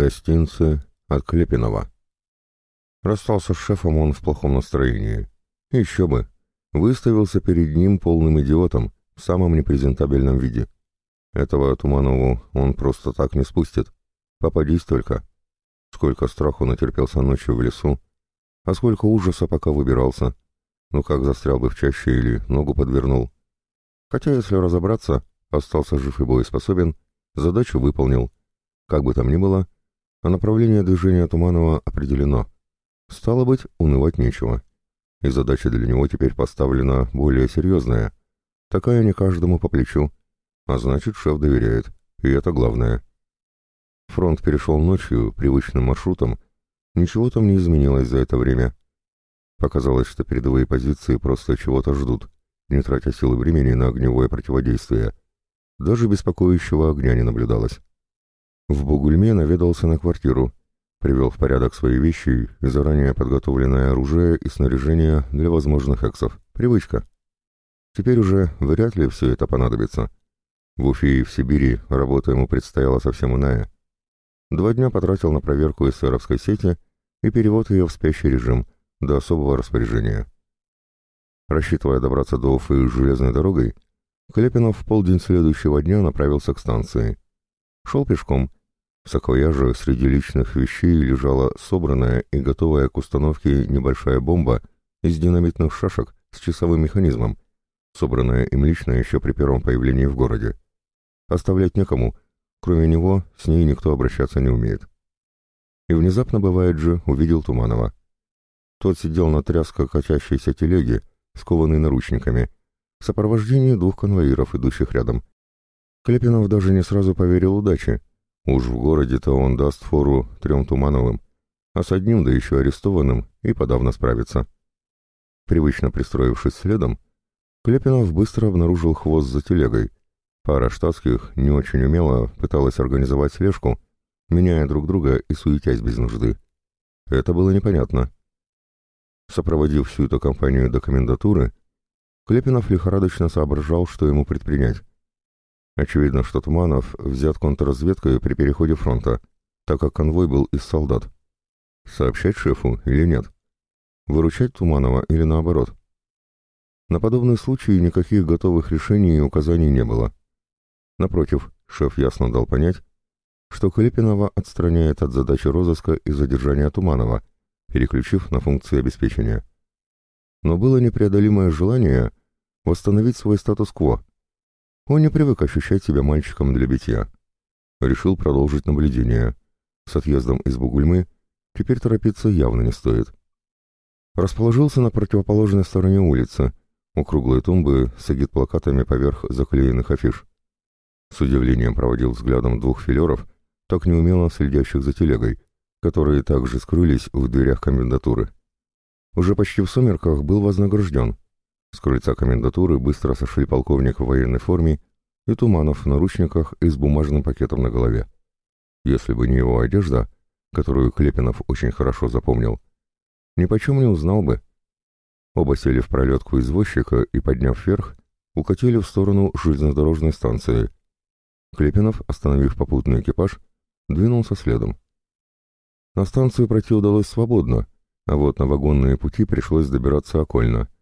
Гостинцы от Клепинова. Расстался с шефом он в плохом настроении. Еще бы. Выставился перед ним полным идиотом, в самом непрезентабельном виде. Этого Туманову он просто так не спустит. Попадись только. Сколько страху натерпелся ночью в лесу, а сколько ужаса, пока выбирался. Ну как застрял бы в чаще или ногу подвернул. Хотя, если разобраться, остался жив и боеспособен, задачу выполнил. Как бы там ни было, а направление движения Туманова определено. Стало быть, унывать нечего. И задача для него теперь поставлена более серьезная. Такая не каждому по плечу. А значит, шеф доверяет. И это главное. Фронт перешел ночью, привычным маршрутом. Ничего там не изменилось за это время. Показалось, что передовые позиции просто чего-то ждут, не тратя силы времени на огневое противодействие. Даже беспокоящего огня не наблюдалось. В Бугульме наведался на квартиру, привел в порядок свои вещи и заранее подготовленное оружие и снаряжение для возможных эксов. Привычка. Теперь уже вряд ли все это понадобится. В Уфе и в Сибири работа ему предстояла совсем иная. Два дня потратил на проверку эсеровской сети и перевод ее в спящий режим до особого распоряжения. Рассчитывая добраться до Уфы железной дорогой, Клепинов в полдень следующего дня направился к станции. Шел пешком, в саквояже среди личных вещей лежала собранная и готовая к установке небольшая бомба из динамитных шашек с часовым механизмом, собранная им лично еще при первом появлении в городе. Оставлять некому, кроме него с ней никто обращаться не умеет. И внезапно, бывает же, увидел Туманова. Тот сидел на тряско качащейся телеге, скованный наручниками, в сопровождении двух конвоиров, идущих рядом. Клепинов даже не сразу поверил удаче, Уж в городе-то он даст фору трем Тумановым, а с одним, да еще арестованным, и подавно справится. Привычно пристроившись следом, Клепинов быстро обнаружил хвост за телегой. Пара штатских не очень умело пыталась организовать слежку, меняя друг друга и суетясь без нужды. Это было непонятно. Сопроводив всю эту компанию до комендатуры, Клепинов лихорадочно соображал, что ему предпринять. Очевидно, что Туманов взят контрразведкой при переходе фронта, так как конвой был из солдат. Сообщать шефу или нет? Выручать Туманова или наоборот? На подобный случай никаких готовых решений и указаний не было. Напротив, шеф ясно дал понять, что Клепинова отстраняет от задачи розыска и задержания Туманова, переключив на функции обеспечения. Но было непреодолимое желание восстановить свой статус-кво, он не привык ощущать себя мальчиком для битья. Решил продолжить наблюдение. С отъездом из Бугульмы теперь торопиться явно не стоит. Расположился на противоположной стороне улицы, у круглой тумбы с агит-плакатами поверх заклеенных афиш. С удивлением проводил взглядом двух филеров, так неумело следящих за телегой, которые также скрылись в дверях комендатуры. Уже почти в сумерках был вознагражден — с крыльца комендатуры быстро сошли полковник в военной форме и Туманов в наручниках и с бумажным пакетом на голове. Если бы не его одежда, которую Клепинов очень хорошо запомнил, ни почем не узнал бы. Оба сели в пролетку извозчика и, подняв вверх, укатили в сторону железнодорожной станции. Клепинов, остановив попутный экипаж, двинулся следом. На станцию пройти удалось свободно, а вот на вагонные пути пришлось добираться окольно —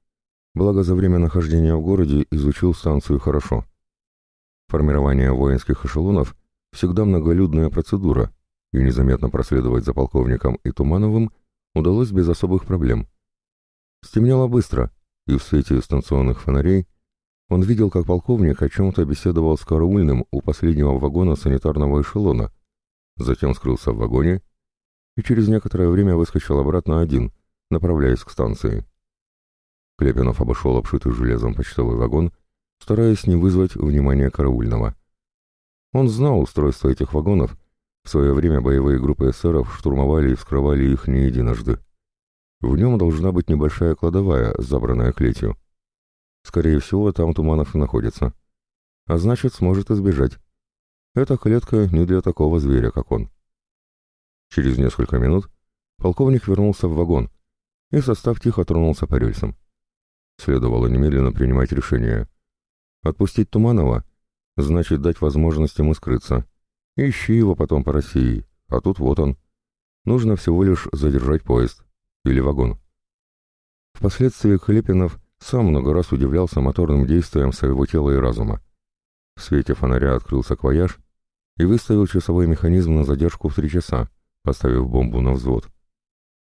благо за время нахождения в городе изучил станцию хорошо. Формирование воинских эшелонов всегда многолюдная процедура, и незаметно проследовать за полковником и Тумановым удалось без особых проблем. Стемнело быстро, и в свете станционных фонарей он видел, как полковник о чем-то беседовал с караульным у последнего вагона санитарного эшелона, затем скрылся в вагоне и через некоторое время выскочил обратно один, направляясь к станции. Клепинов обошел обшитый железом почтовый вагон, стараясь не вызвать внимания караульного. Он знал устройство этих вагонов, в свое время боевые группы эсеров штурмовали и вскрывали их не единожды. В нем должна быть небольшая кладовая, забранная клетью. Скорее всего, там Туманов и находится. А значит, сможет избежать. Эта клетка не для такого зверя, как он. Через несколько минут полковник вернулся в вагон, и состав тихо тронулся по рельсам. Следовало немедленно принимать решение. Отпустить Туманова значит дать возможность ему скрыться. Ищи его потом по России, а тут вот он. Нужно всего лишь задержать поезд. Или вагон. Впоследствии Клепинов сам много раз удивлялся моторным действиям своего тела и разума. В свете фонаря открыл саквояж и выставил часовой механизм на задержку в три часа, поставив бомбу на взвод.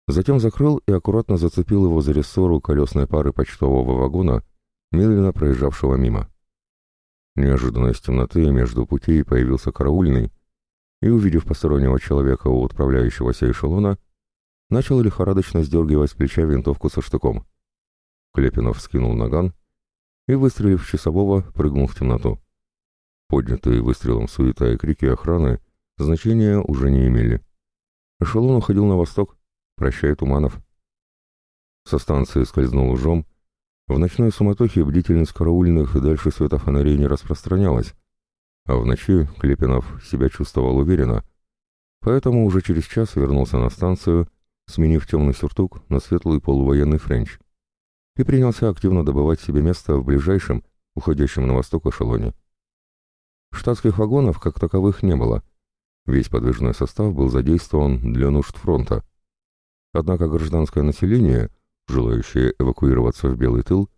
Затем закрыл и аккуратно зацепил его за рессору колесной пары почтового вагона, медленно проезжавшего мимо. Неожиданно из темноты между путей появился караульный и, увидев постороннего человека у отправляющегося эшелона, начал лихорадочно сдергивать с плеча винтовку со штыком. Клепинов скинул наган и, выстрелив часового, прыгнул в темноту. Поднятые выстрелом суета и крики охраны значения уже не имели. Эшелон уходил на восток, прощай Туманов. Со станции скользнул ужом. В ночной суматохе бдительность караульных и дальше света фонарей не распространялась, а в ночи Клепинов себя чувствовал уверенно, поэтому уже через час вернулся на станцию сменив темный сюртук на светлый полувоенный френч, и принялся активно добывать себе место в ближайшем, уходящем на восток эшелоне. Штатских вагонов как таковых не было. Весь подвижной состав был задействован для нужд фронта. Однако гражданское население, желающее эвакуироваться в Белый тыл,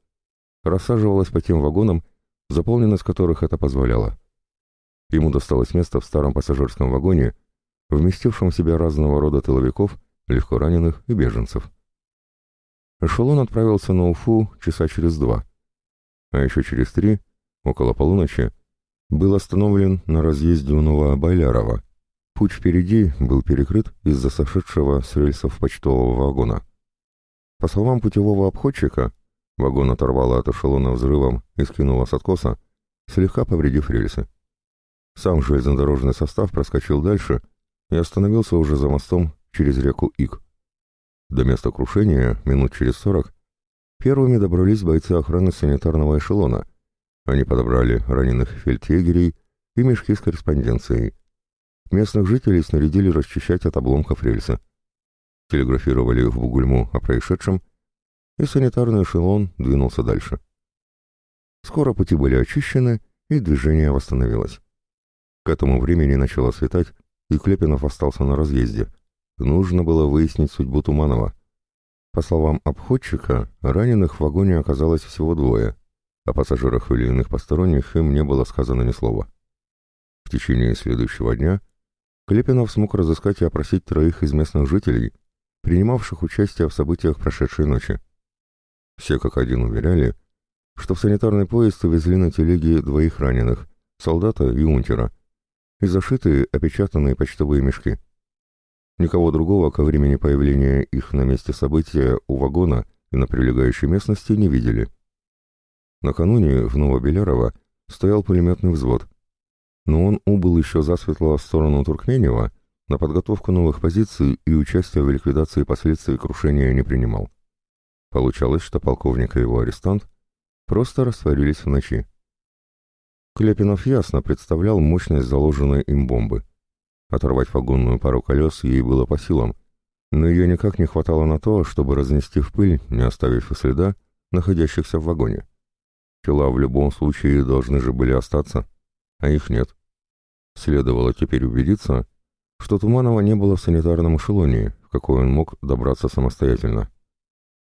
рассаживалось по тем вагонам, заполненность которых это позволяло. Ему досталось место в старом пассажирском вагоне, вместившем в себя разного рода тыловиков легко раненых и беженцев. Эшелон отправился на Уфу часа через два, а еще через три, около полуночи, был остановлен на разъезде у Новоабайлярова. Путь впереди был перекрыт из-за сошедшего с рельсов почтового вагона. По словам путевого обходчика, вагон оторвало от эшелона взрывом и скинуло с откоса, слегка повредив рельсы. Сам железнодорожный состав проскочил дальше и остановился уже за мостом через реку Ик. До места крушения, минут через сорок, первыми добрались бойцы охраны санитарного эшелона. Они подобрали раненых фельдъегерей и мешки с корреспонденцией. Местных жителей снарядили расчищать от обломков рельсы. Телеграфировали в Бугульму о происшедшем, и санитарный эшелон двинулся дальше. Скоро пути были очищены, и движение восстановилось. К этому времени начало светать, и Клепинов остался на разъезде — Нужно было выяснить судьбу Туманова. По словам обходчика, раненых в вагоне оказалось всего двое, о пассажирах или иных посторонних им не было сказано ни слова. В течение следующего дня Клепинов смог разыскать и опросить троих из местных жителей, принимавших участие в событиях прошедшей ночи. Все как один уверяли, что в санитарный поезд увезли на телеге двоих раненых, солдата и унтера, и зашитые опечатанные почтовые мешки. Никого другого ко времени появления их на месте события у вагона и на прилегающей местности не видели. Накануне в Новобелярово стоял пулеметный взвод, но он убыл еще засветло в сторону Туркменева, на подготовку новых позиций и участие в ликвидации последствий крушения не принимал. Получалось, что полковник и его арестант просто растворились в ночи. Клепинов ясно представлял мощность заложенной им бомбы. Оторвать вагонную пару колес ей было по силам, но ее никак не хватало на то, чтобы разнести в пыль, не оставив и следа, находящихся в вагоне. Тела в любом случае должны же были остаться, а их нет. Следовало теперь убедиться, что Туманова не было в санитарном эшелоне, в какой он мог добраться самостоятельно.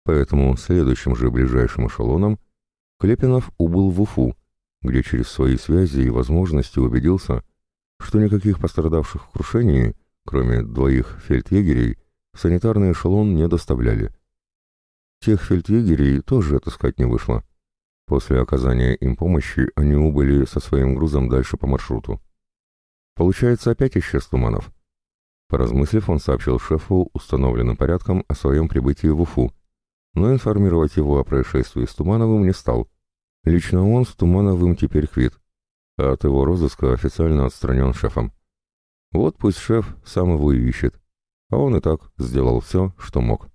Поэтому следующим же ближайшим эшелоном Клепинов убыл в Уфу, где через свои связи и возможности убедился, что никаких пострадавших в крушении, кроме двоих фельдъегерей, в санитарный эшелон не доставляли. Тех фельдъегерей тоже отыскать не вышло. После оказания им помощи они убыли со своим грузом дальше по маршруту. Получается, опять исчез Туманов. Поразмыслив, он сообщил шефу установленным порядком о своем прибытии в Уфу, но информировать его о происшествии с Тумановым не стал. Лично он с Тумановым теперь квит а от его розыска официально отстранен шефом. Вот пусть шеф сам его и ищет, а он и так сделал все, что мог.